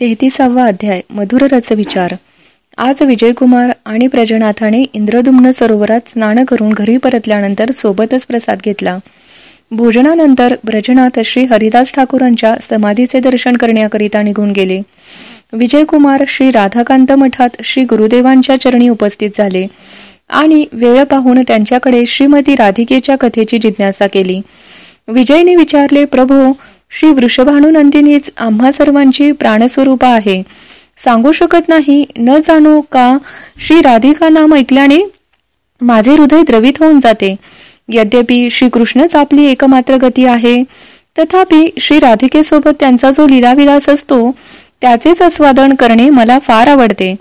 तेहतीसावा अध्याय मधुर रच विचार. आज विजयकुमार आणि प्रजनाथाने इंद्रदुम्न सरोवरात स्नान करून घरी परतल्यानंतर सोबतच प्रसाद घेतला. भोजनानंतर ब्रजनाथ श्री हरिदास ठाकूरांच्या समाधीचे दर्शन करण्याकरिता निघून गेले. विजयकुमार श्री राधाकांत मठात श्री गुरुदेवांच्या चरणी उपस्थित झाले आणि वेळ पाहून त्यांच्याकडे श्रीमती राधिकेच्या कथेची जिज्ञासा केली. विजयने विचारले प्रभू श्री वृषभानुनंदिनीच आम्हा सर्वांची प्राणस्वरूपा आहे. सांगू शकत नाही न जाणू का श्री राधिका नाम ऐकल्याने माझे हृदय द्रवित होऊन जाते. यद्यपि श्रीकृष्णच आपली एकमात्र गती आहे तथापि श्री राधिकेसोबत त्यांचा जो लीलाविलास असतो त्याचेच आस्वादन करणे मला फार आवडते.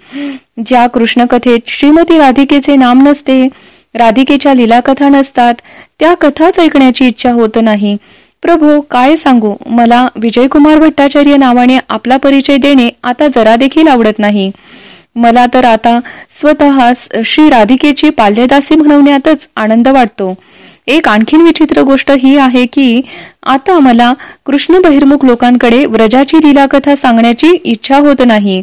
ज्या कृष्ण कथेत श्रीमती राधिकेचे नाम नसते राधिकेच्या लीलाकथा नसतात त्या कथाच ऐकण्याची इच्छा होत नाही. प्रभो काय सांगू? मला विजयकुमार भट्टाचार्य नावाने आपला परिचय देणे आता जरा देखील आवडत नाही. मला तर आता स्वतः श्री राधिकेची पाल्यदासी म्हणवण्यातच आनंद वाटतो. एक आणखीन विचित्र गोष्ट ही आहे की आता मला कृष्ण बहिर्मुख लोकांकडे व्रजाची लीलाकथा सांगण्याची इच्छा होत नाही.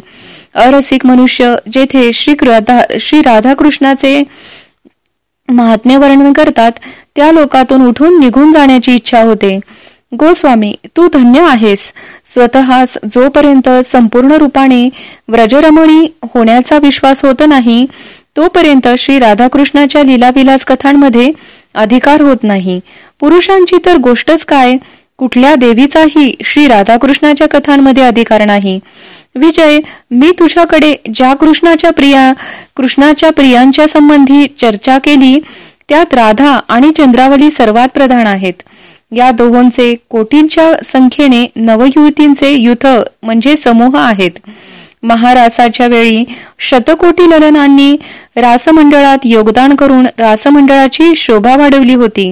अरसिक मनुष्य जेथे श्री राधा श्री राधाकृष्णाचे महात्म्य वर्णन करतात त्या लोकातून उठून निघून जाण्याची इच्छा होते. गोस्वामी तू धन्य आहेस. स्वतःस जोपर्यंत संपूर्ण रूपाने व्रजरमणी होण्याचा विश्वास होत नाही तोपर्यंत श्री राधाकृष्णाच्या लीलाविलास कथांमध्ये अधिकार होत नाही. पुरुषांची तर गोष्टच काय? कुठल्या देवीचाही श्री राधाकृष्णाच्या कथांमध्ये अधिकार नाही. विजय मी तुझ्याकडे ज्या कृष्णाच्या प्रिया कृष्णाच्या प्रियांच्या संबंधी चर्चा केली त्यात राधा आणि चंद्रावली सर्वात प्रधान आहेत. या दोहोंचे कोटींच्या संख्येने नवयुवतींचे युथ म्हणजे समूह आहेत. महारासाच्या वेळी शतकोटी ललनांनी रासमंडळात योगदान करून रासमंडळाची शोभा वाढवली होती.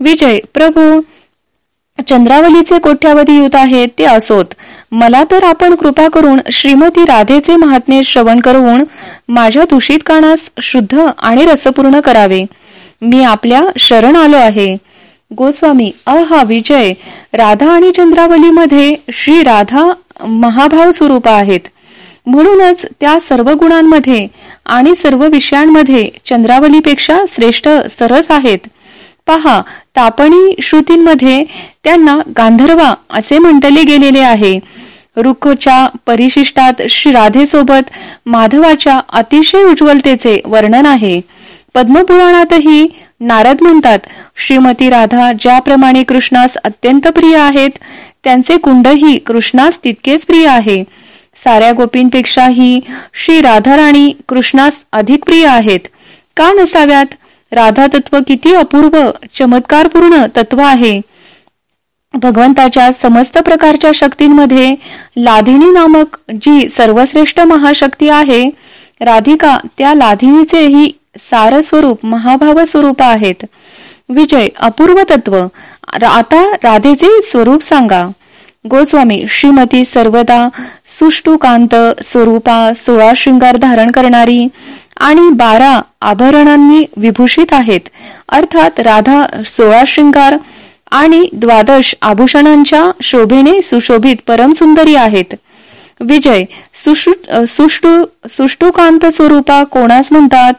विजय प्रभू चंद्रावलीचे कोठ्यावधी युत आहेत ते असोत. मला तर आपण कृपा करून श्रीमती राधेचे महात्मे श्रवण करून माझ्या दूषित कानास शुद्ध आणि रसपूर्ण करावे. मी आपल्या शरण आलो आहे. गोस्वामी अहा विजय राधा आणि चंद्रावलीमध्ये श्री राधा महाभाव स्वरूप आहेत. म्हणूनच त्या सर्व गुणांमध्ये आणि सर्व विषयांमध्ये चंद्रावलीपेक्षा श्रेष्ठ सरस आहेत. पहा तापणी श्रुतींमध्ये त्यांना गांधर्वा असे म्हटले गेलेले आहे. रुखच्या परिशिष्टात श्री राधेसोबत माधवाच्या अतिशय उज्ज्वलतेचे वर्णन आहे. पद्मपुराणातही नारद म्हणतात श्रीमती राधा ज्याप्रमाणे कृष्णास अत्यंत प्रिय आहेत त्यांचे कुंडही कृष्णास तितकेच प्रिय आहे. साऱ्या गोपींपेक्षाही श्री राधाराणी कृष्णास अधिक प्रिय आहेत. का नसाव्यात? राधा तत्व किती अपूर्व चमत्कारपूर्ण तत्व आहे. भगवंताच्या समस्त प्रकारच्या शक्तींमध्ये लाधिनी नामक जी सर्वश्रेष्ठ महाशक्ती आहे राधिका त्या लाधिनीचेही सार स्वरूप महाभाव स्वरूप आहेत. विजय अपूर्व तत्व. आता राधेचे स्वरूप सांगा. गोस्वामी श्रीमती सर्वदा सुष्टुकांत स्वरूपा सोळा शृंगार धारण करणारी आणि बारा आभरणांनी विभूषित आहेत. अर्थात राधा सोळा शृंगार आणि द्वादश आभूषणांच्या शोभेने सुशोभित परमसुंदरी आहेत. विजय सुष्टु सुष्टुकांत स्वरूपा कोणास म्हणतात?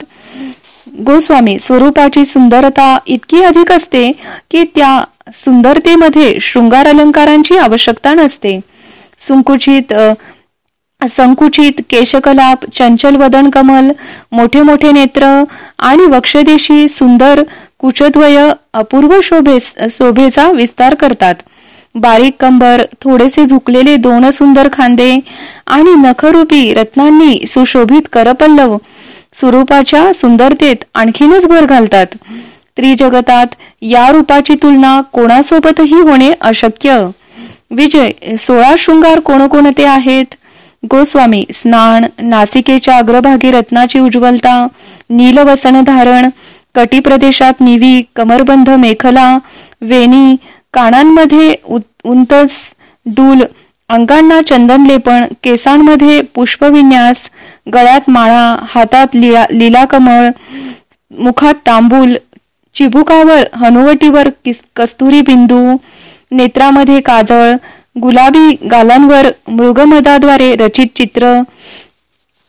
गोस्वामी स्वरूपाची सुंदरता इतकी अधिक असते की त्या सुंदरतेमध्ये शृंगार अलंकारांची आवश्यकता नसते. संकुचित संकुचित केशकलाप चंचल वदन कमल मोठे मोठे नेत्र आणि वक्षदेशी सुंदर कुचद्वय अपूर्व शोभे शोभेचा विस्तार करतात. बारीक कंबर थोडेसे झुकलेले दोन सुंदर खांदे आणि नखरूपी रत्नांनी सुशोभित करपल्लव स्वरूपाच्या सुंदरतेत आणखीनच भर घालतात. त्रिजगतात या रूपाची तुलना कोणासोबतही होणे अशक्य. विजय सोळा शृंगार कोणकोणते आहेत? गोस्वामी स्नान नासिकेच्या अग्रभागी रत्नाची उज्ज्वलता नीलवसन धारण कटी प्रदेशात निवी कमरबंध मेखला वेणी कानांमध्ये उंतस डूल अंगांना चंदन लेपण केसांमध्ये पुष्पविन्यास गळ्यात माळा हातात लिला लिला कमळ मुखात तांबूल चिबुकावर हनुवटीवर कस्तुरी बिंदू नेत्रामध्ये काजळ गुलाबी गालांवर मृगमदाद्वारे रचित चित्र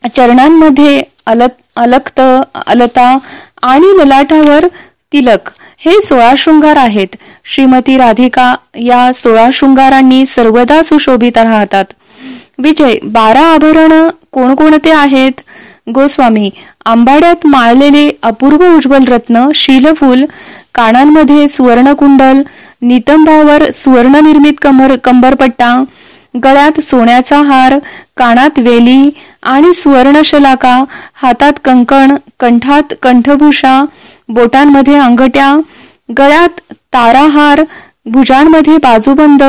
चरणांमध्ये अलत अलक्त अलता आणि ललाटावर तिलक. हे सोळा शृंगार आहेत. श्रीमती राधिका या सोळा शृंगारांनी सर्वदा सुशोभित राहतात. विजय बारा आभरण कोणकोणते आहेत? गोस्वामी आंबाड्यात माळलेले अपूर्व उज्ज्वल रत्न शीलफूल कानांमध्ये सुवर्णकुंडल नितंबावर सुवर्णनिर्मित कमर कंबरपट्टा गळ्यात सोन्याचा हार कानात वेली आणि सुवर्णशलाका हातात कंकण कंठात कंठभूषा बोटांमध्ये अंगट्या गळ्यात ताराहार भुजांमध्ये बाजूबंद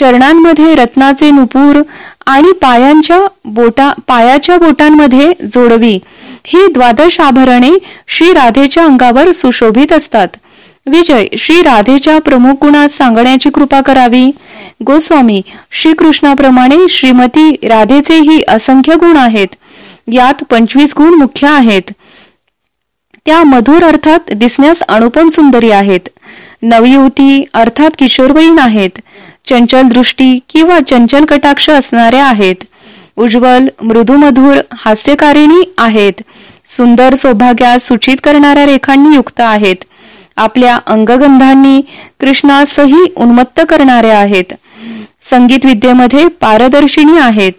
चरणांमध्ये रत्नाचे नुपूर आणि पायांच्या बोटा पायाच्या बोटांमध्ये जोडवी. ही द्वादश आभरणे श्री राधेच्या अंगावर सुशोभित असतात. विजय श्री राधेच्या प्रमुख गुणात सांगण्याची कृपा करावी. गोस्वामी श्रीकृष्णाप्रमाणे श्रीमती राधेचेही असंख्य गुण आहेत. यात पंचवीस गुण मुख्य आहेत. त्या मधुर अर्थात दिसण्यास अनुपम सुंदरी आहेत. नवयुवती अर्थात किशोरवयीन आहेत. चंचल दृष्टी किंवा चंचल कटाक्ष असणाऱ्या आहेत. उज्ज्वल मृदुमधुर हास्यकारिणी आहेत. सुंदर सौभाग्यास सूचित करणाऱ्या रेखांनी युक्त आहेत. आपल्या अंगगंधांनी कृष्णासही उन्मत्त करणाऱ्या आहेत. संगीत विद्येमध्ये पारदर्शिनी आहेत.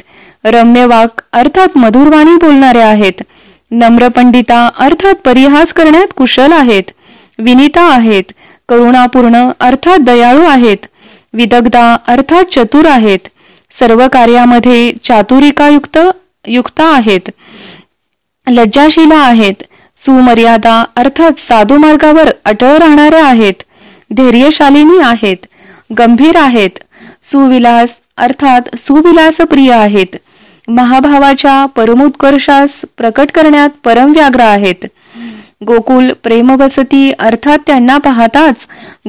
रम्य वाक अर्थात मधुरवाणी बोलणाऱ्या आहेत. नम्र पंडिता अर्थात परिहास करण्यात कुशल आहेत. विनिता आहेत. करुणापूर्ण अर्थात दयाळू आहेत. विदग्धा अर्थात चतुर आहेत. सर्व कार्यामध्ये चातुरिकायुक्त युक्त आहेत. लज्जाशीला आहेत. सुमर्यादा अर्थात साधू मार्गावर अटळ राहणाऱ्या आहेत. धैर्यशालिनी आहेत. गंभीर आहेत. सुविलास अर्थात सुविलास प्रिय आहेत. महाभावाच्या परमोत्कर्षास प्रकट करण्यात परमव्याग्र आहेत. गोकुल प्रेमवसती अर्थात त्यांना पाहताच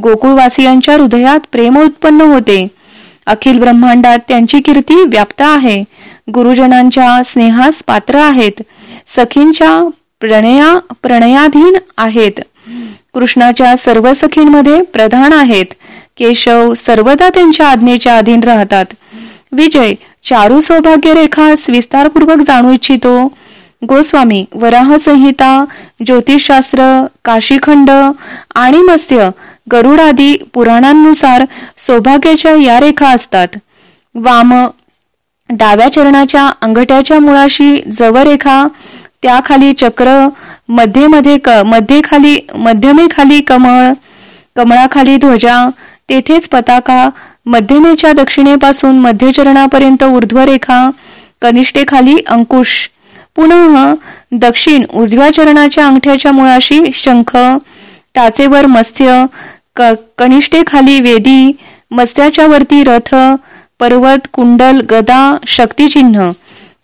गोकुळवासियांच्या हृदयात प्रेम उत्पन्न होते. अखिल ब्रह्मांडात त्यांची कीर्ती व्याप्त आहे. गुरुजनांच्या स्नेहास पात्र आहेत. सखींच्या प्रणया प्रणयाधीन आहेत. कृष्णाच्या सर्व सखींमध्ये प्रधान आहेत. केशव सर्वदा त्यांच्या आज्ञेच्या अधीन राहतात. विजय चारू सौभाग्य रेखास विस्तारपूर्वक जाणू इच्छितो. गोस्वामी वराह संहिता ज्योतिषशास्त्र काशीखंड आणि मत्स्य गरुड आदी पुराणांनुसार सौभाग्याच्या या रेखा असतात. वाम डाव्या चरणाच्या अंगठ्याच्या मुळाशी जवरेखा त्याखाली चक्रमध्ये मध्ये क मध्ये खाली मध्यमेखाली कमळ कमळाखाली ध्वजा तेथेच पताका मध्यमेच्या दक्षिणेपासून मध्यचरणापर्यंत ऊर्ध्वरेखा कनिष्ठेखाली अंकुश पुनः दक्षिण उजव्या चरणाच्या अंगठ्याच्या मुळाशी शंख टाचेवर मत्स्य कनिष्ठेखाली वेदी मत्स्याच्या वरती रथ पर्वत कुंडल गदा शक्तिचिन्ह.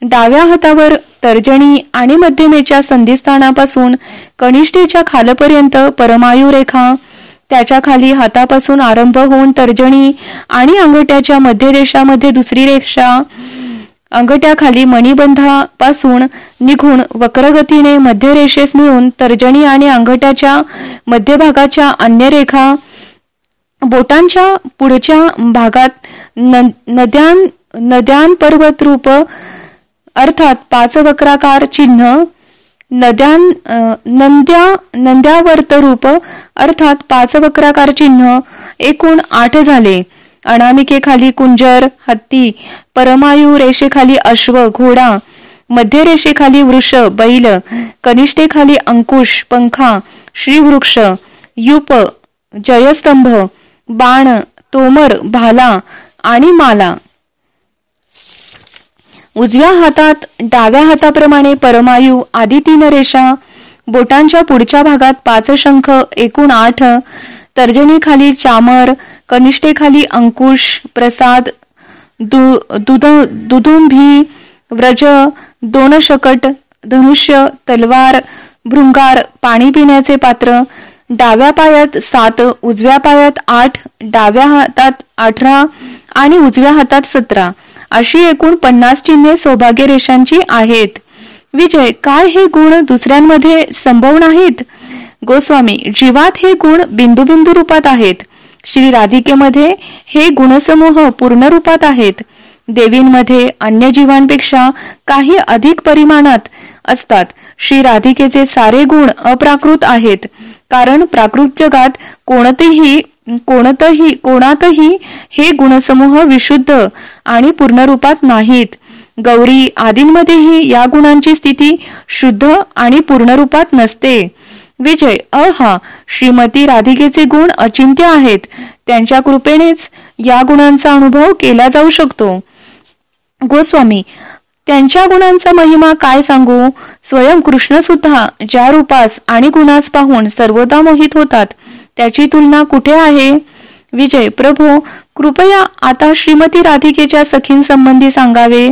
डाव्या हातावर तर्जनी आणि मध्यमेच्या संधिस्थानापासून कनिष्ठेच्या खालपर्यंत परमायू रेखा त्याच्याखाली हातापासून आरंभ होऊन तर्जनी आणि अंगठ्याच्या मध्य देशामध्ये दुसरी रेषा अंगठ्याखाली मणिबंधापासून निघून वक्रगतीने मध्य रेषेस मिळून तर्जनी आणि अंगठ्याच्या मध्यभागाच्या अन्य रेखा बोटांच्या पुढच्या भागात नद्यां नद्यान पर्वतरूप अर्थात पाच वक्राकार चिन्ह नद्यां नंद्या नंद्यावर्त रूप अर्थात पाच वक्राकार चिन्ह एकूण आठ झाले. अनामिकेखाली कुंजर हत्ती परमायू रेषेखाली अश्व घोडा मध्य रेषेखाली वृष बैल कनिष्ठेखाली अंकुश पंखा श्रीवृक्ष युप जयस्तंभ बाण तोमर भाला आणि माला. उजव्या हातात डाव्या हाताप्रमाणे परमायू आदी तीन रेषा बोटांच्या पुढच्या भागात पाच शंख एकूण आठ तर्जनीखाली चामर कनिष्ठेखाली अंकुश प्रसाद दुदुंभी व्रज दोन शकट धनुष्य तलवार भृंगार पाणी पिण्याचे पात्र डाव्या पायात सात उजव्या पायात आठ डाव्या हातात अठरा आणि उजव्या हातात सतरा. अशी एकूण पन्नास चिन्हे सौभाग्य रेषांची आहेत. विजय काय हे गुण दुसऱ्यांमध्ये संभव नाहीत? गोस्वामी जीवात हे गुण बिंदू बिंदू रूपात आहेत. श्री राधिकेमध्ये हे गुणसमूह पूर्ण रूपात आहेत. देवींमध्ये अन्य जीवांपेक्षा काही अधिक परिमाणात असतात. श्री राधिकेचे सारे गुण अप्राकृत आहेत. कारण प्राकृत जगात कोणतेही कोणतही कोणातही हे गुणसमूह विशुद्ध आणि पूर्ण रूपात नाहीत. गौरी आदींमध्येही या गुणांची स्थिती शुद्ध आणि पूर्ण रूपात नसते. विजय अहा श्रीमती राधिकेचे गुण अचिंत्य आहेत. त्यांच्या कृपेनेच या गुणांचा अनुभव केला जाऊ शकतो. गोस्वामी त्यांच्या गुणांचा महिमा काय सांगू? स्वयं कृष्ण सुद्धा ज्या रूपास आणि गुणास पाहून सर्वदा मोहित होतात. त्याची तुलना कुठे आहे? विजय प्रभू कृपया आता श्रीमती राधिकेच्या सखींसंबंधी सांगावे.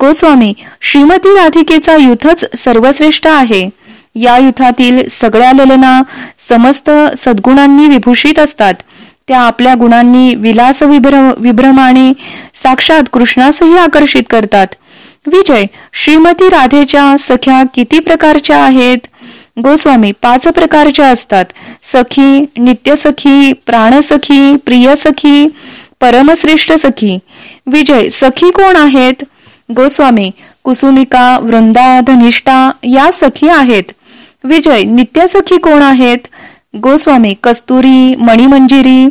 गोस्वामी श्रीमती राधिकेचा युथच सर्वश्रेष्ठ आहे. या युथातील सगळ्या ललना समस्त सद्गुणांनी विभूषित असतात. त्या आपल्या गुणांनी विलास विभ्रम विभ्रमाने साक्षात कृष्णासही आकर्षित करतात. विजय श्रीमती राधेच्या सख्या किती प्रकारच्या आहेत? गोस्वामी पाच प्रकारच्या असतात. सखी नित्यसखी प्राणसखी प्रिय सखी परमश्रेष्ठ सखी. विजय सखी कोण आहेत? गोस्वामी कुसुमिका वृंदा धनिष्ठा या सखी आहेत. विजय नित्यसखी कोण आहेत? गोस्वामी कस्तुरी मणिमंजिरी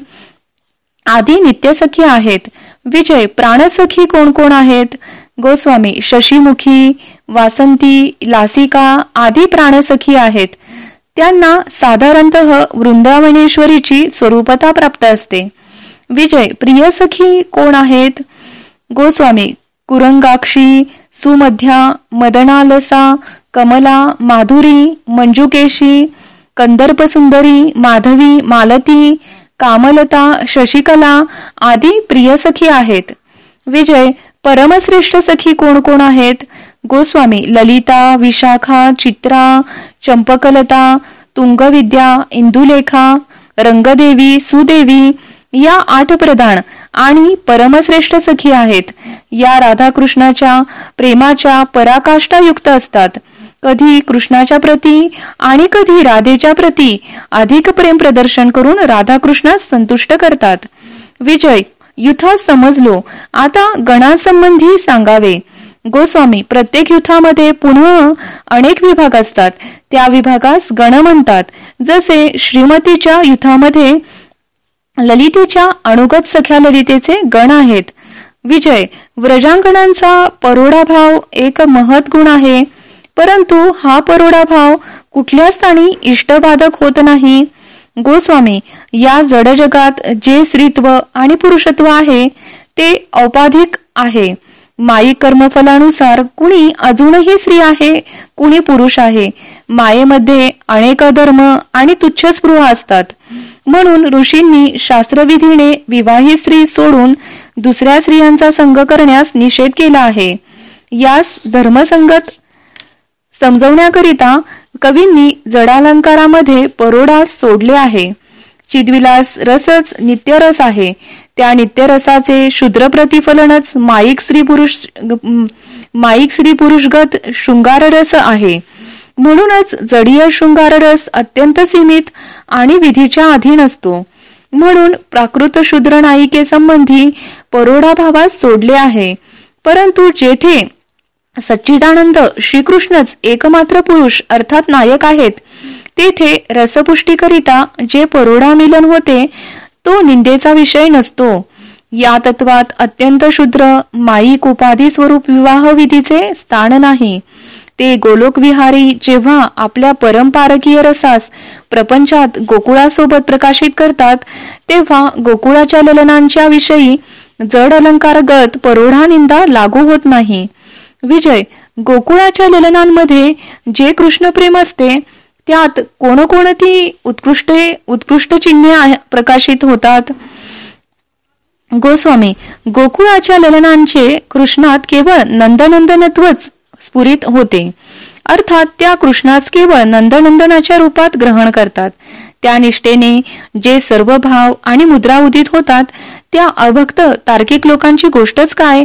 आदी नित्यसखी आहेत. विजय प्राणसखी कोण कोण आहेत? गोस्वामी शशीमुखी वासंती लासिका आदी प्राणसखी आहेत. त्यांना साधारणत वृंदावनेश्वरीची स्वरूपता प्राप्त असते. विजय प्रिय सखी कोण आहेत? गोस्वामी कुरंगाक्षी सुमध्या मदनालसा कमला माधुरी मंजुकेशी कंदर्प सुंदरी माधवी मालती कामलता शशिकला आदी प्रिय सखी आहेत. विजय परमश्रेष्ठ सखी कोण कोण आहेत? गोस्वामी ललिता विशाखा चित्रा चंपकलता तुंगविद्या इंदुलेखा रंगदेवी सुदेवी या आठ प्रधान आणि परमश्रेष्ठ सखी आहेत. या राधाकृष्णाच्या प्रेमाच्या पराकाष्ठा युक्त असतात. कधी कृष्णाच्या प्रती आणि कधी राधेच्या प्रती अधिक प्रेम प्रदर्शन करून राधाकृष्णास संतुष्ट करतात. विजय युथा समजलो. आता गणासंबंधी सांगावे. गोस्वामी प्रत्येक युथामध्ये पुन्हा अनेक विभाग असतात. त्या विभागास गण म्हणतात. जसे श्रीमतीच्या युथामध्ये ललितेच्या अणुगत सख्या ललितेचे गण आहेत. विजय व्रजांगणांचा परोडा भाव एक महत् गुण आहे. परंतु हा परोडा भाव कुठल्या स्थानी इष्टबाधक होत नाही. गोस्वामी या जड जगात जे स्त्रीत्व आणि पुरुषत्व आहे ते औपाधिक आहे. माई कर्मफलानुसार कुणी अजूनही स्त्री आहे कुणी पुरुष आहे. मायेमध्ये अनेक धर्म आणि तुच्छ स्पृह असतात. म्हणून ऋषींनी शास्त्रविधीने विवाहित स्त्री सोडून दुसऱ्या स्त्रियांचा संग करण्यास निषेध केला आहे. यास धर्मसंगत समजवण्याकरिता कवींनी जडालंकारामध्ये परोडास सोडले आहे. चिदविलास रसच नित्यरस आहे. त्या नित्यरसाचे शुद्र प्रतिफलनच माईक स्त्री पुरुष माईक स्त्री पुरुषगत शृंगार रस आहे. म्हणूनच जडीय शृंगार रस अत्यंत सीमित आणि विधीच्या अधीन असतो. म्हणून प्राकृत शूद्र नायिकेसंबंधी परोडा भावास सोडले आहे. परंतु जेथे सच्चिदानंद श्रीकृष्णच एकमात्र पुरुष अर्थात नायक आहेत. तेथे रसपुष्टीकरिता जे परोडा मिलन होते तो निंदेचा विषय नसतो. या तत्वात अत्यंत शुद्र माईक उपाधी स्वरूप विवाह विधीचे स्थान नाही. ते गोलोक विहारी जेव्हा आपल्या परंपारकीय रसास प्रपंचात गोकुळासोबत प्रकाशित करतात तेव्हा गोकुळाच्या ललनांच्या विषयी जड अलंकारगत परोढा निंदा लागू होत नाही. विजय गोकुळाच्या ललनांमध्ये जे कृष्णप्रेम असते त्यात कोणकोणती उत्कृष्ट उत्कृष्ट चिन्हे प्रकाशित होतात? गोस्वामी गोकुळाच्या ललनांचे कृष्णात केवळ नंदनंदनत्वच स्फुरित होते. अर्थात त्या कृष्णास केवळ नंदनंदनाच्या रूपात ग्रहण करतात. त्या निष्ठेने जे सर्व भाव आणि मुद्रा उदित होतात त्या अभक्त तार्किक लोकांची गोष्टच काय?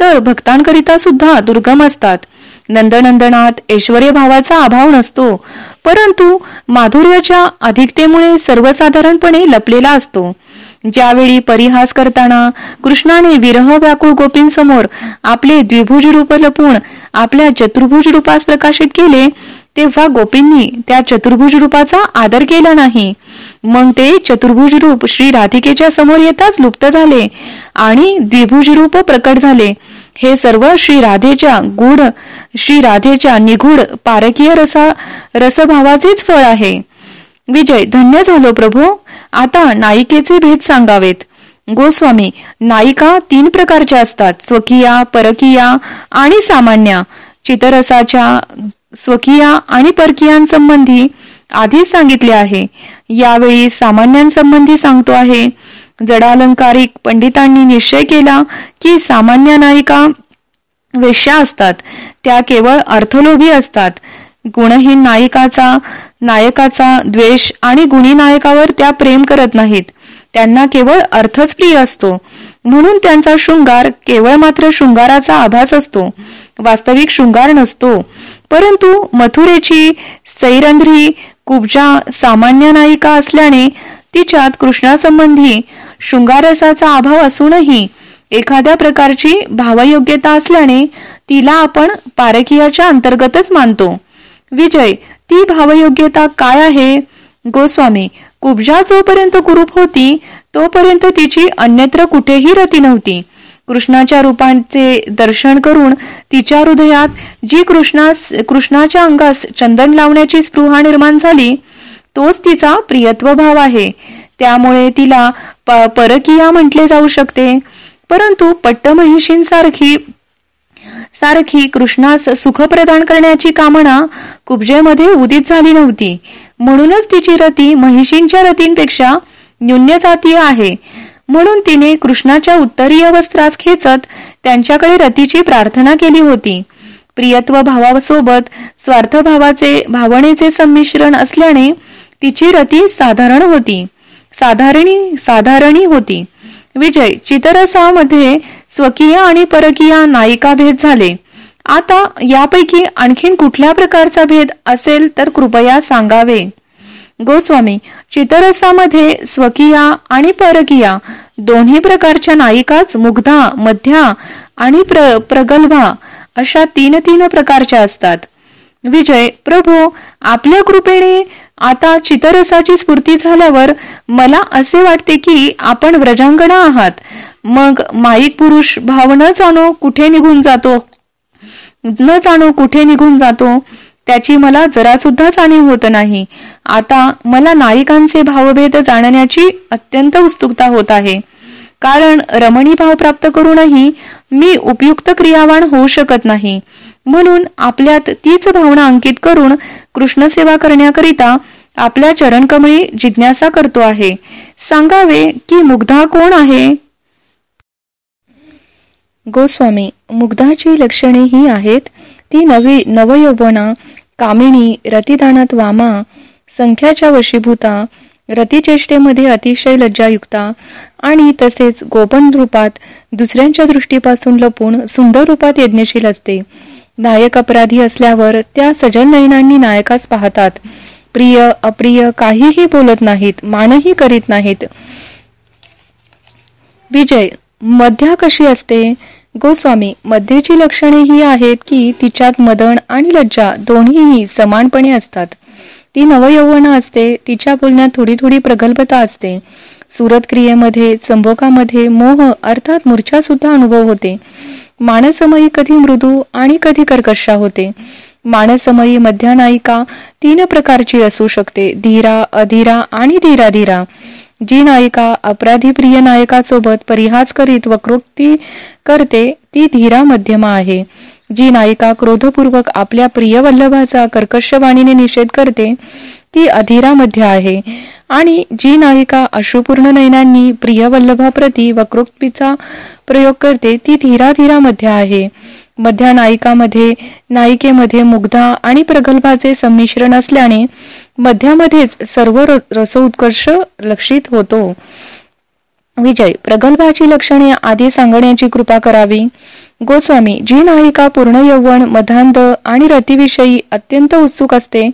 तर भक्तांकरिता सुद्धा दुर्गम असतात. नंदनंदनात ऐश्वर्य भावाचा अभाव नसतो परंतु माधुर्याच्या अधिकतेमुळे सर्वसाधारणपणे लपलेला असतो. ज्यावेळी परिहास करताना कृष्णाने विरह व्याकुळ गोपींसमोर आपले द्विभुज रूप लपून आपल्या चतुर्भुज रूपास प्रकाशित केले तेव्हा गोपींनी त्या चतुर्भुज रूपाचा आदर केला नाही. मग ते चतुर्भुज रूप श्री राधिकेच्या समोर येताच लुप्त झाले आणि द्विभुज रूप प्रकट झाले. हे सर्व श्री राधेच्या गुढ श्री राधेच्या निगुड पारकीय रसा रसभावाचेच फळ आहे. विजय धन्य झालो प्रभू. आता नायिकेचे भेद सांगावेत. गोस्वामी नायिका तीन प्रकारच्या असतात. स्वकीया परकीया आणि सामान्या. चितरसाच्या स्वकीया आणि परकीयांसंबंधी आधीच सांगितले आहे. यावेळी सामान्यांसंबंधी सांगतो आहे जडालंकारिक पंडितांनी निश्चय केला की सामान्य नायिका वेश्या असतात. त्या केवळ अर्थलोभी असतात. गुणहीन नायिकाचा नायकाचा द्वेष आणि गुणी नायकावर त्या प्रेम करत नाहीत. त्यांना केवळ अर्थच प्रिय असतो. म्हणून त्यांचा शृंगार केवळ मात्र शृंगाराचा आभास असतो वास्तविक शृंगार नसतो. परंतु मथुरेची सैरंध्री कुब्जा सामान्य नायिका असल्याने तिच्यात कृष्णासंबंधी शृंगारसाचा अभाव असूनही एखाद्या प्रकारची भावयोग्यता असल्याने तिला आपण पारकियाच्या अंतर्गतच मानतो. विजय ती भावयोग्यता काय आहे? गोस्वामी कुब्जा जोपर्यंत कुरूप होती तोपर्यंत तिची अन्यत्र कुठेही रती नव्हती. कृष्णाच्या रूपांचे दर्शन करून तिच्या हृदयात जी कृष्णास कृष्णाच्या अंगास चंदन लावण्याची स्पृहा निर्माण झाली तोच तिचा प्रियत्व भाव आहे. त्यामुळे तिला परकीया म्हटले जाऊ शकते. परंतु पट्टमहिषींसारखी सारखी कृष्णास सुख प्रदान करण्याची कामना कुब्जेमध्ये उदित झाली नव्हती. म्हणूनच तिची रती महिषींच्या रतींपेक्षा न्यून्य जातीय आहे. म्हणून तिने कृष्णाच्या उत्तरीय वस्त्रास खेचत त्यांच्याकडे रतीची प्रार्थना केली होती. प्रियत्व भावासोबत स्वार्थ भावाचे भावनेचे संमिश्रण असल्याने तिची रती साधारण होती. साधारणी साधारणी होती. विजय चितरसामध्ये स्वकीय आणि परकीय नायिका भेद झाले. आता यापैकी आणखीन कुठल्या प्रकारचा भेद असेल तर कृपया सांगावे. गोस्वामी चितरसामध्ये स्वकीया आणि परकिया दोन्ही प्रकारच्या नायिकाच मुग्धा मध्या आणि प्र प्रगल्भा अशा तीन तीन प्रकारच्या असतात. विजय प्रभू आपल्या कृपेने आता चितरसाची स्फूर्ती झाल्यावर मला असे वाटते की आपण व्रजांगणा आहात. मग माईक पुरुष भाव न जाणो कुठे निघून जातो. न जाणो कुठे निघून जातो. त्याची मला जरा सुद्धा जाणीव होत नाही. आता मला नायिकांचे भावभेद जाणण्याची अत्यंत उत्सुकता होत आहे. कारण रमणी भाव प्राप्त करूनही मी उपयुक्त क्रियावान होऊ शकत नाही. म्हणून आपल्यात तीच भावना अंकित करून कृष्ण सेवा करण्याकरिता आपल्या चरणकमळी जिज्ञासा करतो आहे. सांगावे की मुग्धा कोण आहे? गोस्वामी मुग्धाची लक्षणे ही आहेत. ती नवी नवयौवना कामिणी रतिदानात वामा संख्याच्या वशीभूता रतिचेष्टेमध्ये अतिशय लज्जायुक्ता आणि तसेच गोपन रूपात दुसऱ्यांच्या दृष्टीपासून लपून सुंदर रूपात यज्ञशील असते. नायक अपराधी असल्यावर त्या सजन नयनांनी नायकास पाहतात. प्रिय अप्रिय काहीही बोलत नाहीत मानही करीत नाहीत. विजय मध्या कशी असते? गोस्वामी मध्येची लक्षणे ही आहेत की तिच्यात मदन आणि लज्जा दोन्हीही समानपणे असतात. ती नवयौवना असते तिच्या बोलण्यात थोडी थोडी प्रगल्भता असते. सुरत क्रियेमध्ये चंबोकामध्ये मोह अर्थात मूर्छा सुद्धा अनुभव होते. मानसमयी कधी मृदू आणि कधी कर्कशा होते. मानसमयी मध्यानायिका तीन प्रकारची असू शकते धीरा अधीरा आणि धीरा धीरा जी नायिका अपराधी प्रिय नायकासोबत परिहास करीत वक्रोक्ती करते ती धीरा मध्यमा आहे. जी नायिका क्रोधपूर्वक आपल्या प्रियवल्लभाचा कर्कशवाणीने निषेध करते ती अधिरामध्ये आहे. आणि जी नायिका अश्रुपूर्ण नयनांनी प्रियवल्लभाप्रती वक्रोक्तीचा प्रयोग करते ती धीरा धीरामध्ये आहे. मध्या नायिकामध्ये नायिकेमध्ये मुग्धा आणि प्रगल्भाचे संमिश्रण असल्याने मध्यामध्येच सर्व रसोत्कर्ष लक्षित होतो. विजय प्रगल्भाची लक्षणे आधी सांगण्याची कृपा करावी. गोस्वामी जी नायिका पूर्ण यौवन मधांध आणि रतीविषयी अत्यंत उत्सुक असते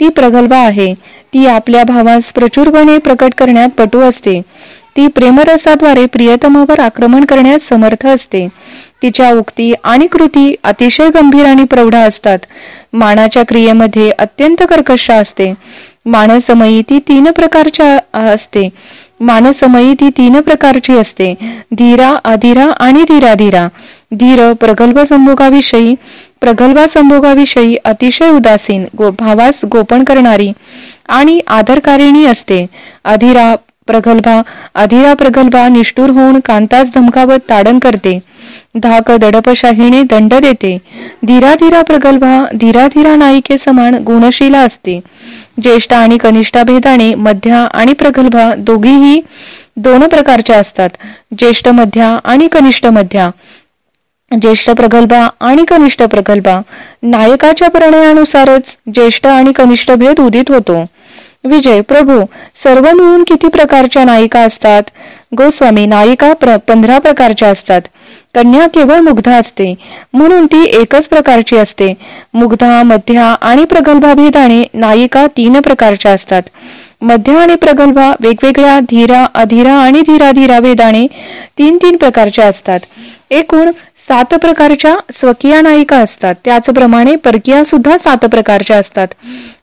ती प्रगल्भ आहे. ती आपल्या भावास प्रचुरपणे प्रकट करण्यात पटू असते. ती प्रेमरसाद्वारे प्रियतमावर आक्रमण करण्यास समर्थ असते. तिच्या उक्ती आणि कृती अतिशय गंभीर आणि प्रौढ असतात. मानाच्या क्रियेमध्ये अत्यंत कर्कश असते. मानसमयी ती तीन प्रकारच्या असते. मानसमयी ती तीन प्रकारची असते. धीरा अधीरा आणि धीराधीरा. धीर प्रगल्भ संभोगाविषयी प्रगल्भा संभोगाविषयी अतिशय उदासीन गो भावास गोपन करणारी आणि आदरकारिणी असते. अधीरा प्रगल्भा अधिरा प्रगल्भा निष्ठूर होऊन कांतास धमकावत ताडण करते. धाक दडपशाहीने दंड देते. धीरा धीरा प्रगल्भा धीरा धीरा नायिके समान गुणशीला असते. ज्येष्ठ आणि कनिष्ठा भेदाने मध्या आणि प्रगल्भा दोघीही दोन प्रकारच्या असतात. ज्येष्ठ मध्या आणि कनिष्ठ मध्या. ज्येष्ठ प्रगल्भा आणि कनिष्ठ प्रगल्भा. नायकाच्या प्रणयानुसारच ज्येष्ठ आणि कनिष्ठ भेद उदित होतो. विजय प्रभू सर्व मिळून किती प्रकारच्या नायिका असतात? गोस्वामी नायिका पंधरा प्रकारच्या असतात. कन्या केवळ मुग्धा असते. म्हणून ती एकच प्रकारची असते. मुग्धा मध्या आणि प्रगल्भा भेदाने नायिका तीन प्रकारच्या असतात. मध्या आणि प्रगल्भा वेगवेगळ्या धीरा अधीरा आणि धीराधीरा भेदाने तीन तीन प्रकारच्या असतात. एकूण सात प्रकारच्या स्वकीय नायिका असतात. त्याचप्रमाणे परकीया सुद्धा सात प्रकारच्या असतात.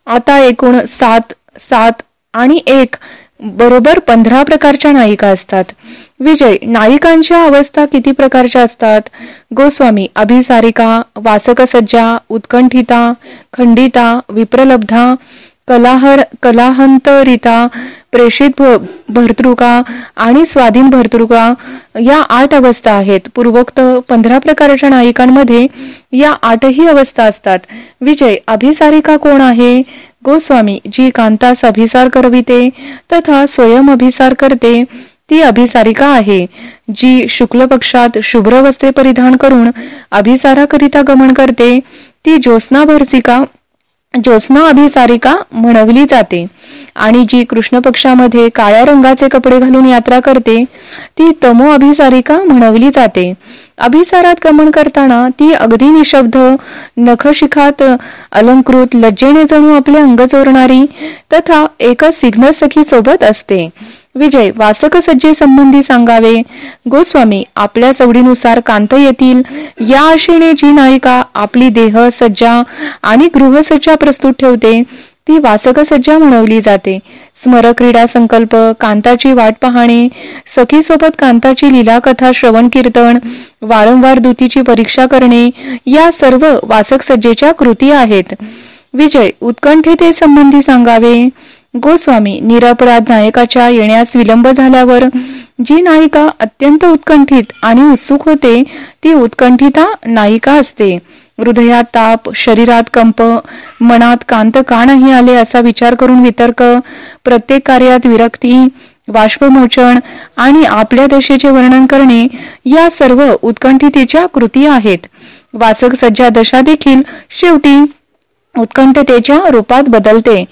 आता एकूण सात सात आणि एक बरोबर पंधरा प्रकारच्या नायिका असतात. विजय नायिकांच्या अवस्था किती प्रकारच्या असतात? गोस्वामी अभिसारिका वासकसज्जा उत्कंठिता खंडिता विप्रलब्धा कलाहर कलाहंतरिता प्रेषित भर्तृका आणि स्वाधीन भर्तृका या आठ अवस्था आहेत. पूर्वोक्त पंधरा प्रकारच्या नायिकांमध्ये या आठही अवस्था असतात. विजय अभिसारिका कोण आहे? गोस्वामी जी कांतास अभिसार करविते तथा स्वयं अभिसार करते ती अभिसारिका आहे जी शुक्ल पक्षात शुभ्र वस्ते परिधान करून अभिसाराकरिता गमन करते ती ज्योत्स्ना भरसिका ज्योत्स्ना अभिसारिका म्हणवली जाते. आणि जी कृष्ण पक्षामध्ये काळ्या रंगाचे कपडे घालून यात्रा करते ती तमो अभिसारिका म्हणवली जाते. अभिसारात गमन करताना ती अगदी निशब्द नखशिखात अलंकृत लज्जेने जणू आपले अंग चोरणारी तथा एका सिग्नल सखी सोबत असते. विजय वासक सज्जे संबंधी सांगावे. गोस्वामी आपल्या सवडीनुसार कांत येतील. या आशेने जी नायिका आपली देह सज्जा आणि गृहसज्जा प्रस्तुत ठेवते ती वासक सज्जा म्हणवली जाते. स्मर क्रीडा संकल्प कांताची वाट पाहणे सखी सोबत कांताची लीला कथा श्रवण कीर्तन वारंवार दुतीची परीक्षा करणे या सर्व वासक सज्जेच्या कृती आहेत. विजय उत्कंठेते संबंधी सांगावे. गोस्वामी निरपराध नायकाच्या येण्यास विलंब झाल्यावर जी नायिका अत्यंत उत्कंठित आणि उत्सुक होते ती उत्कंठिता नायिका असते. हृदयात ताप शरीरात कंप मनात कांत का नाही आले असा विचार करून वितर्क प्रत्येक कार्यात विरक्ती वाष्पमोचन आणि आपल्या दशेचे वर्णन करणे या सर्व उत्कंठितेच्या कृती आहेत. वासक सज्जा दशा देखील शेवटी उत्कंठतेच्या रूपात बदलते.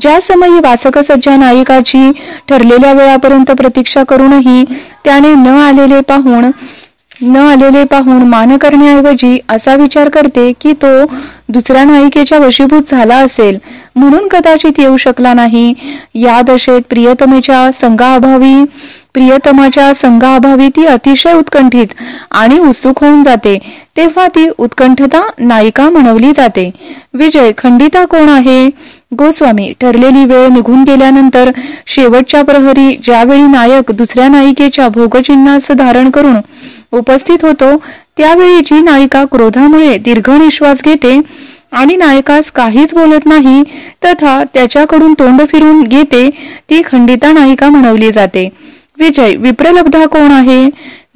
ज्या समयी वासक सज्जा नायिकाची ठरलेल्या वेळापर्यंत प्रतीक्षा करूनही त्याने न आलेले पाहून न आलेले पाहून मान करण्याऐवजी असा विचार करते की तो दुसऱ्या नायिकेच्या वशीभूत झाला असेल. म्हणून कदाचित येऊ शकला नाही. या दशेत प्रियतमेच्या संघाअभावी प्रियतमाच्या संघाअभावी ती अतिशय उत्कंठित आणि उत्सुक होऊन जाते. तेव्हा ती उत्कंठता नायिका म्हणवली जाते. विजय खंडिता कोण आहे? गोस्वामी ठरलेली वेळ निघून गेल्यानंतर शेवटच्या प्रहरी ज्यावेळी नायक दुसऱ्या नायिकेच्या भोगचिन्हास धारण करून उपस्थित होतो त्यावेळी जी नायिका क्रोधामुळे दीर्घ निश्वास घेते आणि नायकास काहीच बोलत नाही तथा त्याच्याकडून तोंड फिरून घेते ती खंडिता नायिका म्हणवली जाते. विजय विप्रलब्धा कोण आहे?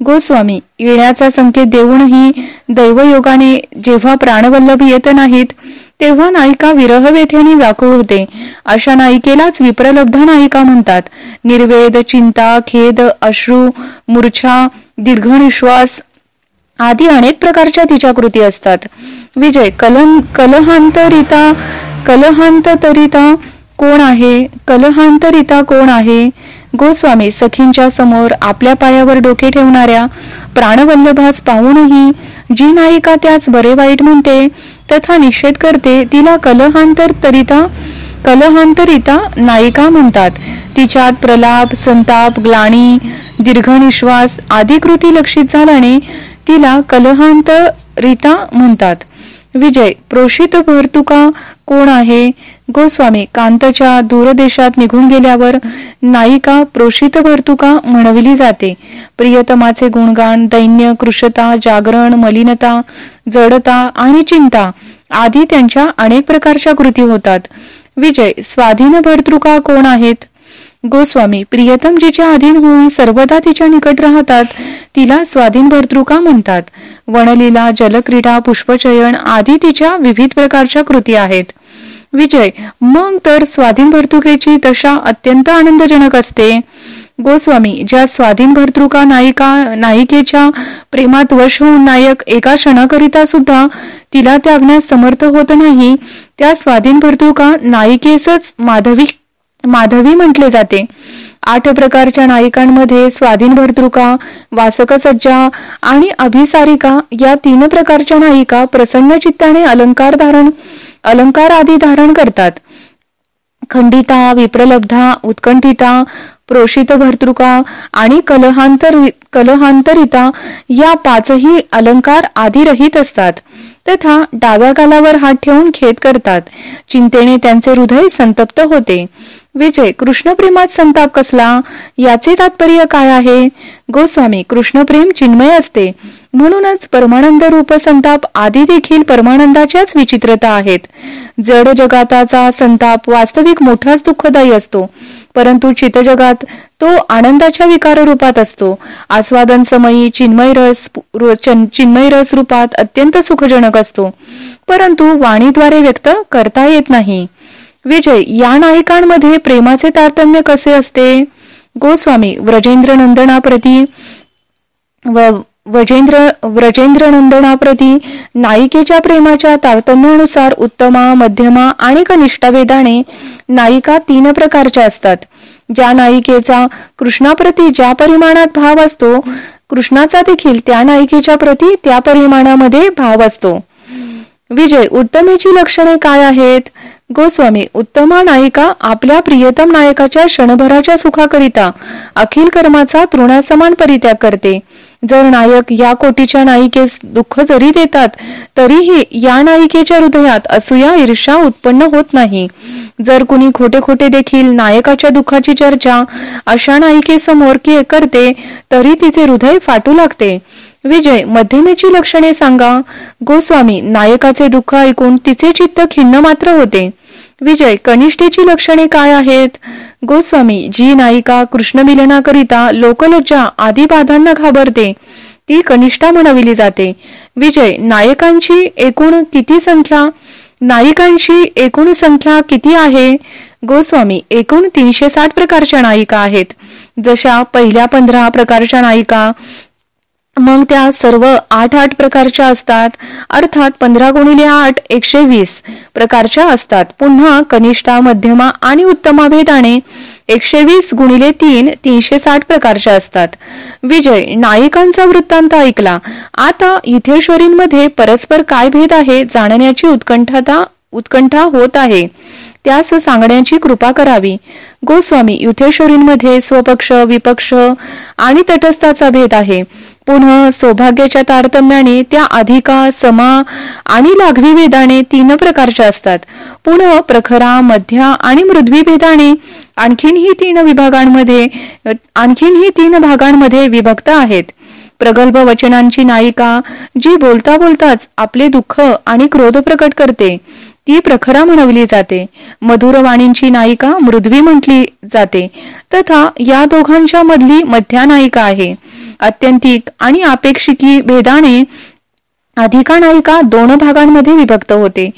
गोस्वामी येण्याचा संकेत देऊनही दैवयोगाने जेव्हा प्राणवल्लभ येत नाहीत तेव्हा नायिका विरह व्यथेने व्याकुळ होते. अशा नायिकेलाच विप्रलब्ध नायिका म्हणतात. निर्वेद चिंता खेद अश्रू मूर्छा दीर्घनिश्वास आदी अनेक प्रकारच्या तिच्या कृती असतात. विजय कलह कलहांतरिता कलहांतरिता कोण आहे? कलहांतरिता कोण आहे? गोस्वामी सखींच्या समोर आपल्या पायावर डोके ठेवणाऱ्या प्राणवल्लभास पाहूनही जी नायिका त्यास बरे वाईट म्हणते तथा निषेध करते तिला कलहांतर तरिता कलहांतरिता नायिका म्हणतात. तिच्यात प्रलाप संताप ग्लाणी दीर्घनिश्वास आदी कृती लक्षित झाल्याने तिला कलहांतरिता म्हणतात. विजय प्रोषित भरतुका कोण आहे? गोस्वामी कांतच्या दूरदेशात निघून गेल्यावर नायिका प्रोषित भरतुका म्हणविली जाते. प्रियतमाचे गुणगान दैन्य कृशता जागरण मलिनता जडता आणि चिंता आदी त्यांच्या अनेक प्रकारच्या कृती होतात. विजय स्वाधीन भरतृका कोण आहेत? गोस्वामी प्रियतमजीच्या अधीन होऊन सर्वदा तिच्या निकट राहतात तिला स्वाधीन भर्तृका म्हणतात. वनलीला जलक्रीडा पुष्पचयन आदी तिच्या विविध प्रकारच्या कृती आहेत. विजय मग तर स्वाधीन भर्तृकेची दशा अत्यंत आनंदजनक असते. गोस्वामी ज्या स्वाधीन भर्तृका नायिका नायिकेच्या प्रेमात वश होऊन नायक एका क्षणाकरिता सुद्धा तिला त्यागण्यास समर्थ होत नाही त्या स्वाधीन भर्तृका नायिकेसच माधवी माधवी म्हटले जाते. आठ प्रकारच्या नायिकांमध्ये स्वाधीन भर्तृका वासक सज्जा आणि अभिसारिका या तीन प्रकारच्या नायिका प्रसन्न चित्ताने अलंकार धारण अलंकार आदी धारण करतात. खंडिता विप्रलब्धा उत्कंठिता प्रोषित भर्तृका आणि कलहांतर कलहांतरिता या पाचही अलंकार आदी रहित असतात. तथा डाव्या गालावर हात ठेवून खेद करतात. चिंतेने त्यांचे हृदय संतप्त होते. विजय कृष्णप्रेमात संताप कसला? याचे तात्पर्य काय आहे? गोस्वामी कृष्णप्रेम चिन्मय असते. म्हणूनच परमानंद रूप संताप आदी देखील परमानंदाच्याच विचित्रता आहेत. जड जगाताचा संताप वास्तविक मोठाच दुःखदायी असतो. परंतु चितजगात तो आनंदाच्या विकार रूपात असतो. आस्वादन समयी चिन्मय रस चिन्मय रस रूपात अत्यंत सुखजनक असतो. परंतु वाणीद्वारे व्यक्त करता येत नाही. विजय या नायिकांमध्ये प्रेमाचे तारतम्य कसे असते? गोस्वामी व्रजेंद्र नंदनाप्रती व वजेंद्र व्रजेंद्र नंदनाप्रती नायिकेच्या प्रेमाच्या तारतम्यानुसार उत्तमा मध्यमा आणि कनिष्ठा वेदाने नायिका तीन प्रकारच्या असतात. ज्या नायिकेचा कृष्णाप्रती ज्या परिमाणात भाव असतो कृष्णाचा देखील त्या नायिकेच्या प्रती त्या परिमाणामध्ये भाव असतो. विजय उत्तमेची लक्षणे काय आहेत? गोस्वामी उत्तमा नायिका आपल्या प्रियतम नायकाच्या क्षणभराच्या सुखाकरिता अखिल कर्माचा तृणासमान परित्याग करते. जर नायक या कोटीच्या नायिकेस दुःख जरी देतात तरीही या नायिकेच्या हृदयात असूया ईर्षा उत्पन्न होत नाही. जर कुणी खोटे खोटे देखील नायकाच्या दुःखाची चर्चा अशा नायिकेसमोर करते तरी तिचे हृदय फाटू लागते. विजय मध्यमेची लक्षणे सांगा. गोस्वामी नायकाचे दुःख ऐकून तिचे चित्त खिन्न मात्र होते. विजय कनिष्ठेची लक्षणे काय आहेत? गोस्वामी जी नायिका कृष्ण मिलनाकरिता लोकलज्जा आदी बाधांना घाबरते ती कनिष्ठा म्हणविली जाते. विजय नायकांची एकूण किती संख्या? नायिकांची एकूण संख्या किती आहे? गोस्वामी एकूण तीनशे साठ प्रकारच्या नायिका आहेत. जशा पहिल्या पंधरा प्रकारच्या नायिका मग त्या सर्व आठ आठ प्रकारच्या असतात. अर्थात पंधरा गुणिले आठ एकशे वीस प्रकारच्या असतात. पुन्हा कनिष्ठा मध्यमा आणि उत्तमा भेदाने एकशे वीस गुणिले तीन तीनशे साठ प्रकारच्या असतात. विजय नायिकांचा वृत्तांत ऐकला. आता युथेश्वरींमध्ये परस्पर काय भेद आहे जाणण्याची उत्कंठता उत्कंठा होत आहे. त्यास सांगण्याची कृपा करावी. गोस्वामी युथेश्वरींमध्ये स्वपक्ष विपक्ष आणि तटस्थाचा भेद आहे. पुन्हा सौभाग्याच्या तारतम्याने त्या अधिका समा आणि लाघवी भेदाने तीन प्रकारच्या असतात. पुन्हा प्रखरा मध्या आणि मृद्वी भेदाने आणखीनही तीन विभागांमध्ये आणखीनही तीन भागांमध्ये विभक्त आहेत. प्रगल्भ वचनांची नायिका जी बोलता बोलताच आपले दुःख आणि क्रोध प्रकट करते. ती प्रखरा म्हणवली जाते. मधुरवाणींची नायिका मृद्वी म्हटली जाते. तथा या दोघांच्या मधली मध्या नायिका आहे. अत्यंतिक आणि अपेक्षिकी भेदाने अधिका नायिका दोन भागांमध्ये विभक्त होते.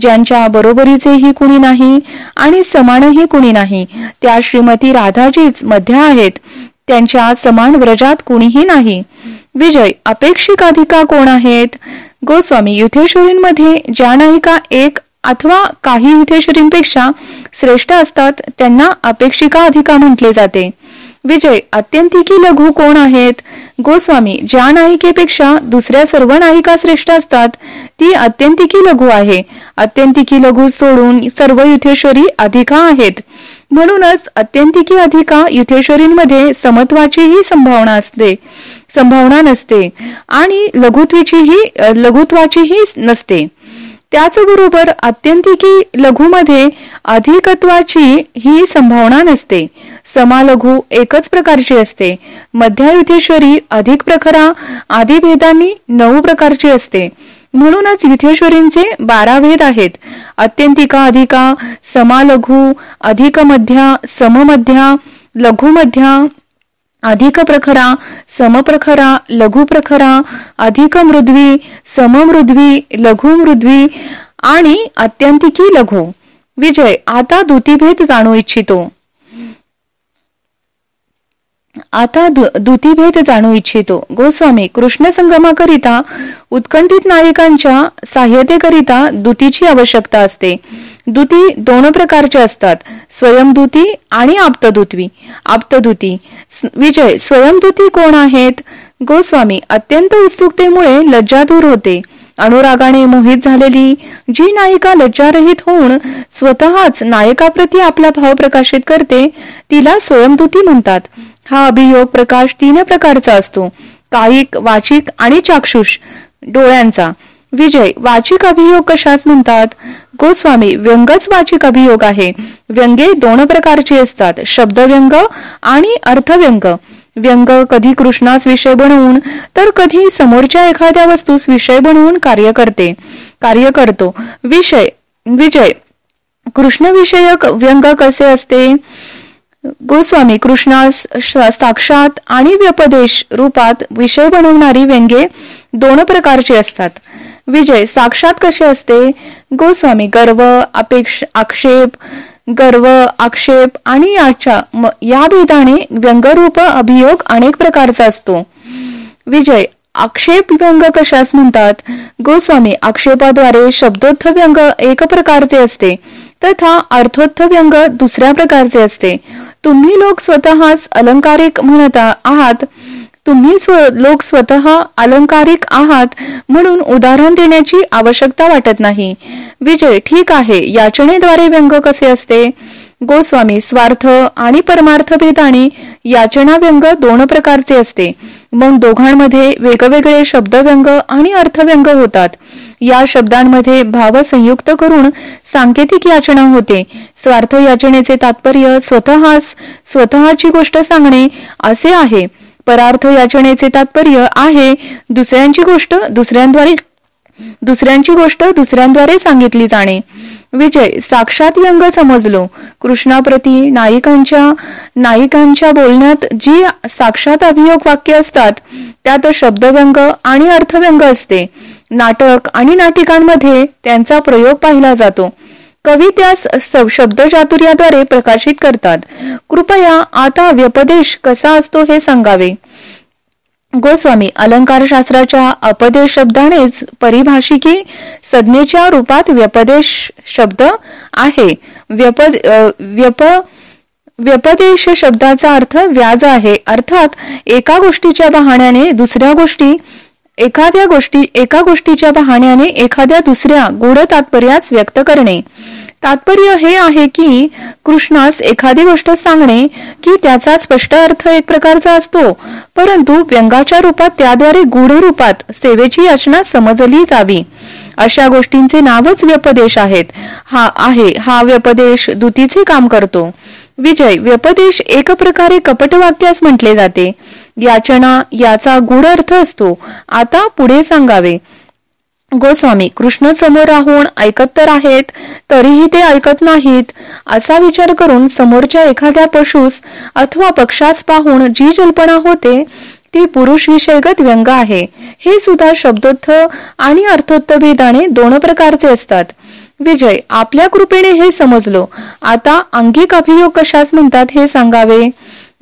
ज्यांच्या बरोबरीचेही कुणी नाही आणि समानही कुणी नाही. त्या श्रीमती राधाजीच मध्या आहेत. त्यांच्या समान व्रजात कुणीही नाही. विजय अपेक्षिक अधिका कोण आहेत? गोस्वामी युथेश्वरींमध्ये ज्या नायिका एक अथवा काही युथेश्वरींपेक्षा श्रेष्ठ असतात त्यांना अपेक्षिका अधिका म्हटले जाते. विजय अत्यंतिकी लघु कोण आहेत? गोस्वामी ज्या नायिकेपेक्षा दुसऱ्या सर्व नायिका श्रेष्ठ असतात ती अत्यंतिकी लघु आहे. अत्यंतिकी लघु सोडून सर्व युथेश्वरी अधिका आहेत. म्हणूनच अत्यंतिकी अधिका युथेश्वरींमध्ये समत्वाचीही संभावना असते. संभावना नसते. आणि लघुत्वीचीही लघुत्वाचीही नसते. त्याचबरोबर अत्यंतिकी लघुमध्ये अधिकत्वाची ही संभावना नसते. समालघु एकच प्रकारची असते. मध्यायुथेश्वरी अधिक प्रखरा आदी भेदांनी नऊ प्रकारची असते. म्हणूनच युथेश्वरींचे बारा भेद आहेत. अत्यंतिका अधिका समालघु अधिक मध्या सममध्या लघुमध्या अधिक प्रखरा समप्रखरा लघु प्रखरा अधिक मृद्वी सममृद्वी लघु मृद्वी आणि अत्यंतिकी लघु. विजय आता दुतीभेद जाणू इच्छितो. आता दुतीभेद जाणू इच्छितो. गोस्वामी कृष्ण संगमाकरिता उत्कंठित नायकांच्या सहाय्यतेकरिता दुतीची आवश्यकता असते. दुती दोन प्रकारचे असतात. स्वयंदूती आणि आप्तदुत्वी आप्तदुती. विजय स्वयंदूती कोण आहेत? गोस्वामी अत्यंत उत्सुकतेमुळे लज्जा दूर होते. अनुरागाने मोहित झालेली जी नायिका लज्जारहित होऊन स्वतःच नायकाप्रती आपला भाव प्रकाशित करते तिला स्वयंदूती म्हणतात. हा अभियोग प्रकाश तीन प्रकारचा असतो. कायिक वाचिक आणि चाक्षुष. डोळ्यांचा. विजय वाचिक अभियोग कशास म्हणतात? गोस्वामी व्यंगच वाचिक अभियोग आहे. व्यंगे दोन प्रकारचे असतात. शब्दव्यंग आणि अर्थव्यंग. व्यंग कधी कृष्णास विषय बनवून तर कधी समोरच्या एखाद्या वस्तूस विषय बनवून कार्य करते. कार्य करतो. विषय विजय. कृष्ण विषयक व्यंग कसे असते? गोस्वामी कृष्णास साक्षात आणि व्यपदेश रूपात विषय बनवणारी व्यंगे दोन प्रकारची असतात. विजय साक्षात कसे असते? गोस्वामी गर्व अपेक्ष आक्षेप गर्व आक्षेप आणि याच्या या भेदाने व्यंगरूप अभियोग अनेक प्रकारचा असतो. विजय आक्षेप व्यंग कशास म्हणतात? गोस्वामी आक्षेपाद्वारे शब्दोत्थ व्यंग एक प्रकारचे असते तथा अर्थोत्थ व्यंग दुसऱ्या प्रकारचे असते. तुम्ही लोक स्वतःच अलंकारिक म्हणत आहात तुम्ही स्व लोक स्वतः अलंकारिक आहात म्हणून उदाहरण देण्याची आवश्यकता वाटत नाही. विजय ठीक आहे. याचनेद्वारे व्यंग कसे असते? गोस्वामी स्वार्थ आणि परमार्थ भेदाने याचना व्यंग दोन प्रकारचे असते. मग दोघांमध्ये वेगवेगळे शब्दव्यंग आणि अर्थव्यंग होतात. या शब्दांमध्ये भाव संयुक्त करून सांकेतिक याचना होते. स्वार्थ याचनेचे तात्पर्य स्वतःस स्वतःची गोष्ट सांगणे असे आहे. परार्थ याचनेचे तात्पर्य आहे. दुसऱ्यांची गोष्ट दुसऱ्यांद्वारे दुसऱ्यांची गोष्ट दुसऱ्यांद्वारे सांगितली जाणे. विजय साक्षात व्यंग समजलो. कृष्णाप्रती नायिकांच्या नायिकांच्या बोलण्यात जी साक्षात अभियोग वाक्य असतात त्यात शब्दव्यंग आणि अर्थव्यंग असते. नाटक आणि नाटिकांमध्ये त्यांचा प्रयोग पाहिला जातो. कवी त्यास शब्दचातुर्याद्वारे प्रकाशित करतात. कृपया आता व्यपदेश कसा असतो हे सांगावे. गोस्वामी अलंकार शास्त्राच्या अपदेश शब्दानेच परिभाषिकी संज्ञेच्या रूपात व्यपदेश शब्द आहे. व्यपद व्यप व्यपदेश शब्दाचा अर्थ व्याज आहे. अर्थात एका गोष्टीच्या बहाण्याने दुसऱ्या गोष्टी एखाद्या गोष्टी एका गोष्टीच्या बहाण्याने एखाद्या दुसऱ्या गूढ तात्पर्यास व्यक्त करणे. तात्पर्य हे आहे की कृष्णास एखादी गोष्ट सांगणे की त्याचा स्पष्ट अर्थ एक प्रकारचा असतो परंतु व्यंगाच्या रूपात त्याद्वारे गूढ रूपात सेवेची याचना समजली जावी. अशा गोष्टींचे नावच व्यपदेश आहेत. हा आहे हा व्यपदेश दुतीचे काम करतो. विजय व्यपदेश एक प्रकारे कपटवाक्यास म्हटले जाते. याचना याचा गूढ अर्थ असतो. आता पुढे सांगावे. गोस्वामी कृष्ण समोर राहून ऐकत तर आहेत तरीही ते ऐकत नाहीत. असा विचार करून समोरच्या एखाद्या पशुस अथवा पक्षास पाहून जी जल्पना होते ती पुरुष विषयगत व्यंग आहे. हे सुद्धा शब्दोत्थ आणि अर्थोत्तभेदाने दोन प्रकारचे असतात. विजय आपल्या कृपेने हे समजलो. आता अंगिक अभियोग कशास म्हणतात हे सांगावे?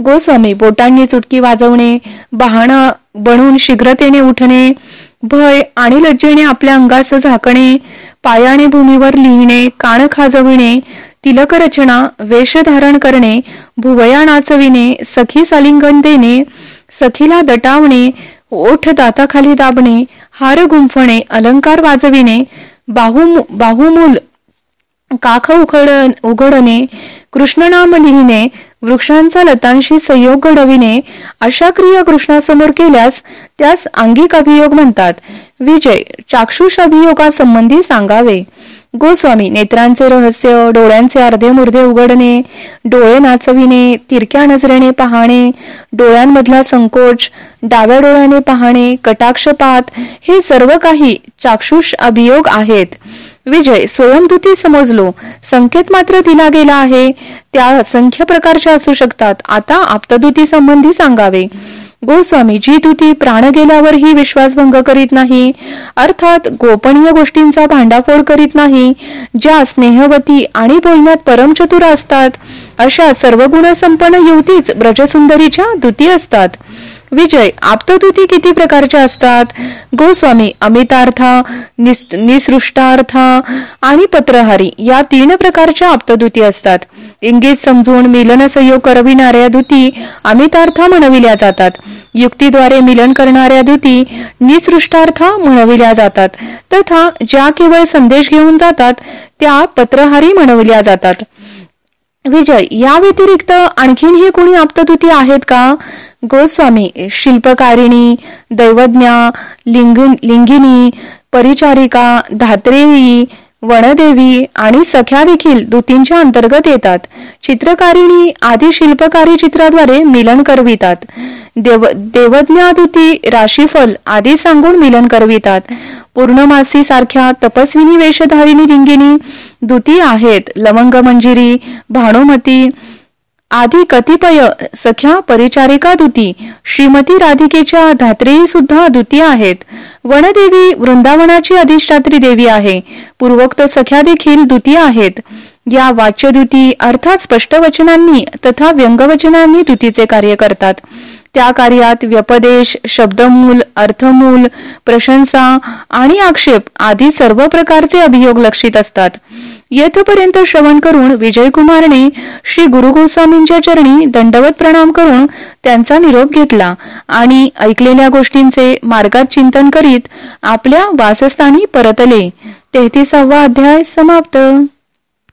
गोस्वामी बोटांनी चुटकी वाजवणे बहाणा बनून शीघ्रतेने उठणे भय आणि लज्जेने आपल्या अंगास झाकणे पायाने भूमीवर लिहिणे कान खाजविणे तिलक रचना वेश धारण करणे भुवया नाचविणे सखी सालिंगन देणे सखीला दटावणे ओठ दाताखाली दाबणे हार गुंफणे अलंकार वाजविणे बाहू बाहुमूल काख उखड उघडणे कृष्णनाम लिहिणे वृक्षांचा लतांशी संयोग घडविणे अशा क्रिया कृष्णासमोर केल्यास त्यास अंगिक अभियोग म्हणतात. विजय चाक्षुष अभियोगासंबंधी सांगावे. गोस्वामी नेत्रांचे रहस्य डोळ्यांचे अर्धे मुर्धे उघडणे डोळे नाचविणे तिरक्या नजरेने पाहणे डोळ्यांमधला संकोच डाव्या डोळ्याने पाहणे कटाक्षपात हे सर्व काही चाक्षुष अभियोग आहेत. विजय स्वयंदुती समजलो. संकेत मात्र दिला गेला आहे. त्या असंख्य प्रकारच्या असू शकतात. आता आप्तदुती संबंधी सांगावे. गोस्वामी जी तुती प्राण गेल्यावरही विश्वासभंग करीत नाही. अर्थात गोपनीय गोष्टींचा भांडाफोड करीत नाही. ज्या स्नेहवती आणि बोलण्यात परमचतुर असतात अशा सर्व गुणसंपन्न युवतीच ब्रजसुंदरीच्या दुती असतात. विजय आप्तदुती किती प्रकारच्या असतात? गोस्वामी अमितार्था निसृष्टार्था आणि पत्रहारी या तीन प्रकारच्या आप्तदुती असतात. इंगित समजून मिलन सहयोग करविणाऱ्या दुती अमितार्था म्हणविल्या जातात. युक्तीद्वारे मिलन करणाऱ्या दुती निसृष्टार्थ म्हणविल्या जातात तथा ज्या केवळ संदेश घेऊन जातात त्या पत्रहारी म्हणविल्या जातात. विजय या व्यतिरिक्त आणखीनही कोणी आप्तदुती आहेत का? गोस्वामी शिल्पकारिणी दैवज्ञा लिंग लिंगिनी परिचारिका धात्रेयी वनदेवी आणि सख्या देखील दुतींच्या अंतर्गत येतात. चित्रकारिणी आदी शिल्पकारी चित्राद्वारे मिलन करवितात. देव देवज्ञादुती राशीफल आदी सांगून मिलन करवितात. पूर्णमासी सारख्या तपस्विनी वेशधारिणी रिंगिणी दुती आहेत. लवंग मंजिरी भानुमती आधी कतिपय सख्या परिचारिका दुती श्रीमती राधिकेच्या धात्रेही सुद्धा दुती आहेत. वनदेवी वृंदावनाची अधिष्ठात्री देवी आहे. पूर्वोक्त सख्या देखील दुती आहेत. या वाच्यदुती अर्थात स्पष्ट वचनांनी तथा व्यंगवचनांनी दुतीचे कार्य करतात. त्या कार्यात व्यपदेश शब्दमूल अर्थमूल प्रशंसा आणि आक्षेप आदी सर्व प्रकारचे अभियोग लक्षित असतात. येथपर्यंत श्रवण करून विजयकुमारने श्री गुरु गोस्वामींच्या चरणी दंडवत प्रणाम करून त्यांचा निरोप घेतला आणि ऐकलेल्या गोष्टींचे मार्गात चिंतन करीत आपल्या वासस्थानी परतले. तेहतीसावा अध्याय समाप्त.